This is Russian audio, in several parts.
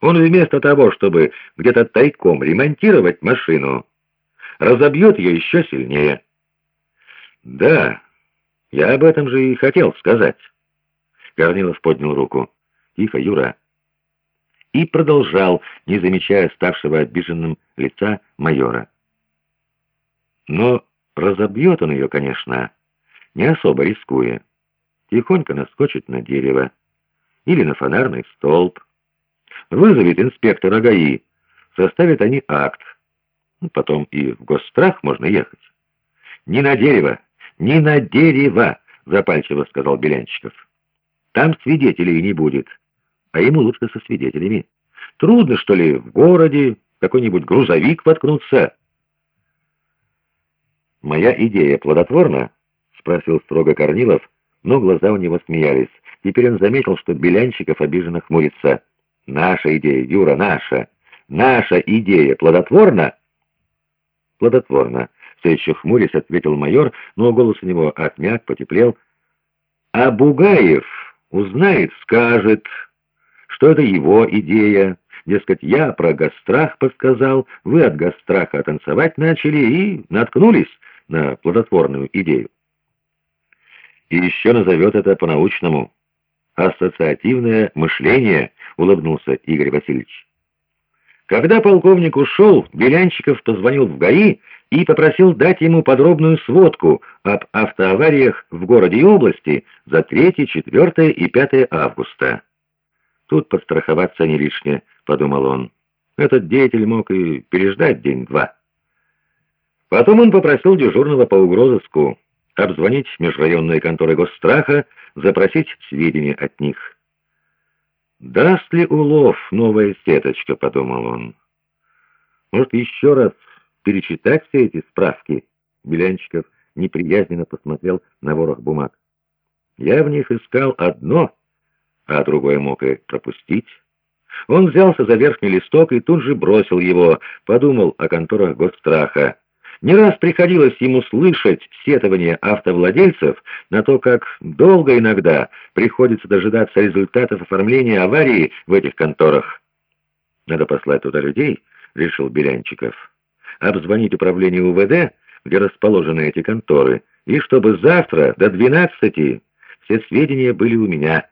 Он вместо того, чтобы где-то тайком ремонтировать машину, разобьет ее еще сильнее. Да, я об этом же и хотел сказать. Корнилов поднял руку. Тихо, Юра. И продолжал, не замечая ставшего обиженным лица майора. Но разобьет он ее, конечно, не особо рискуя. Тихонько наскочит на дерево или на фонарный столб. Вызовет инспектора ГАИ, составят они акт. Потом и в госстрах можно ехать. «Не на дерево, не на дерево!» — запальчиво сказал Белянчиков. «Там свидетелей не будет, а ему лучше со свидетелями. Трудно, что ли, в городе какой-нибудь грузовик воткнуться?» «Моя идея плодотворна?» — спросил строго Корнилов, но глаза у него смеялись. Теперь он заметил, что Белянчиков обиженно хмурится. «Наша идея, Юра, наша! Наша идея плодотворна?» «Плодотворно», — все еще хмурясь, ответил майор, но голос у него отмяк, потеплел. «А Бугаев узнает, скажет, что это его идея. Дескать, я про гастрах подсказал, вы от гастраха танцевать начали и наткнулись на плодотворную идею. И еще назовет это по-научному. Ассоциативное мышление, улыбнулся Игорь Васильевич. Когда полковник ушел, Белянчиков позвонил в ГАИ и попросил дать ему подробную сводку об автоавариях в городе и области за 3, 4 и 5 августа. Тут подстраховаться не лишнее, подумал он. Этот деятель мог и переждать день-два. Потом он попросил дежурного по угрозыску обзвонить межрайонные конторы госстраха, запросить сведения от них. «Даст ли улов новая сеточка?» — подумал он. «Может, еще раз перечитать все эти справки?» Белянчиков неприязненно посмотрел на ворох бумаг. «Я в них искал одно, а другое мог и пропустить». Он взялся за верхний листок и тут же бросил его, подумал о конторах госстраха. Не раз приходилось ему слышать сетования автовладельцев на то, как долго иногда приходится дожидаться результатов оформления аварии в этих конторах. «Надо послать туда людей», — решил Белянчиков. «Обзвонить управление УВД, где расположены эти конторы, и чтобы завтра до двенадцати все сведения были у меня».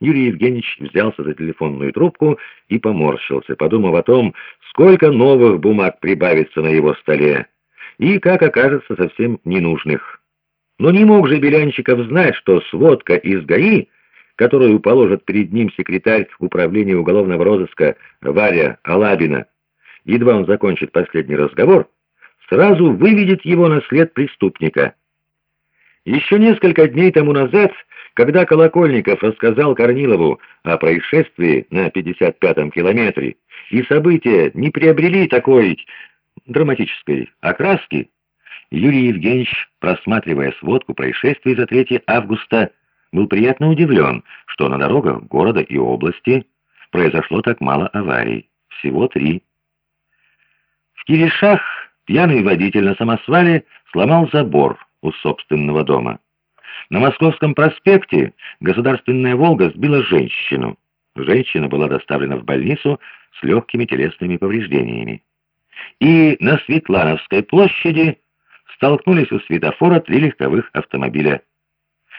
Юрий Евгеньевич взялся за телефонную трубку и поморщился, подумав о том, сколько новых бумаг прибавится на его столе, и, как окажется, совсем ненужных. Но не мог же Белянчиков знать, что сводка из ГАИ, которую положит перед ним секретарь управления уголовного розыска Варя Алабина, едва он закончит последний разговор, сразу выведет его на след преступника. Еще несколько дней тому назад когда Колокольников рассказал Корнилову о происшествии на 55-м километре, и события не приобрели такой драматической окраски, Юрий Евгеньевич, просматривая сводку происшествий за 3 августа, был приятно удивлен, что на дорогах города и области произошло так мало аварий, всего три. В Киришах пьяный водитель на самосвале сломал забор у собственного дома. На Московском проспекте государственная «Волга» сбила женщину. Женщина была доставлена в больницу с легкими телесными повреждениями. И на Светлановской площади столкнулись у светофора три легковых автомобиля.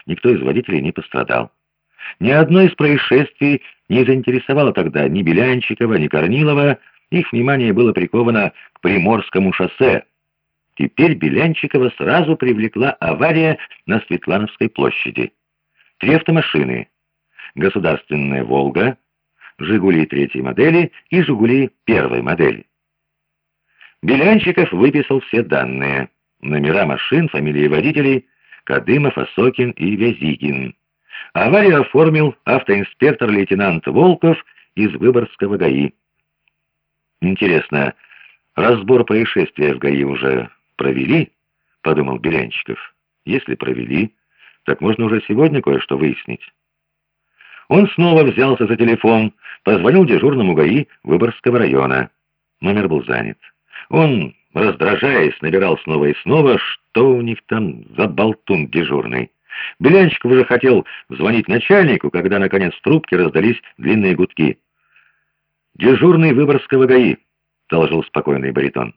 Никто из водителей не пострадал. Ни одно из происшествий не заинтересовало тогда ни Белянчикова, ни Корнилова, их внимание было приковано к Приморскому шоссе, Теперь Белянчикова сразу привлекла авария на Светлановской площади. Три автомашины. Государственная «Волга», «Жигули» третьей модели и «Жигули» первой модели. Белянчиков выписал все данные. Номера машин, фамилии водителей, Кадымов, Осокин и Вязигин. Аварию оформил автоинспектор лейтенант Волков из Выборгского ГАИ. Интересно, разбор происшествия в ГАИ уже «Провели?» — подумал Белянчиков. «Если провели, так можно уже сегодня кое-что выяснить». Он снова взялся за телефон, позвонил дежурному ГАИ Выборгского района. Номер был занят. Он, раздражаясь, набирал снова и снова, что у них там за болтун дежурный. Белянчиков уже хотел звонить начальнику, когда, наконец, в трубке раздались длинные гудки. «Дежурный Выборгского ГАИ», — доложил спокойный баритон.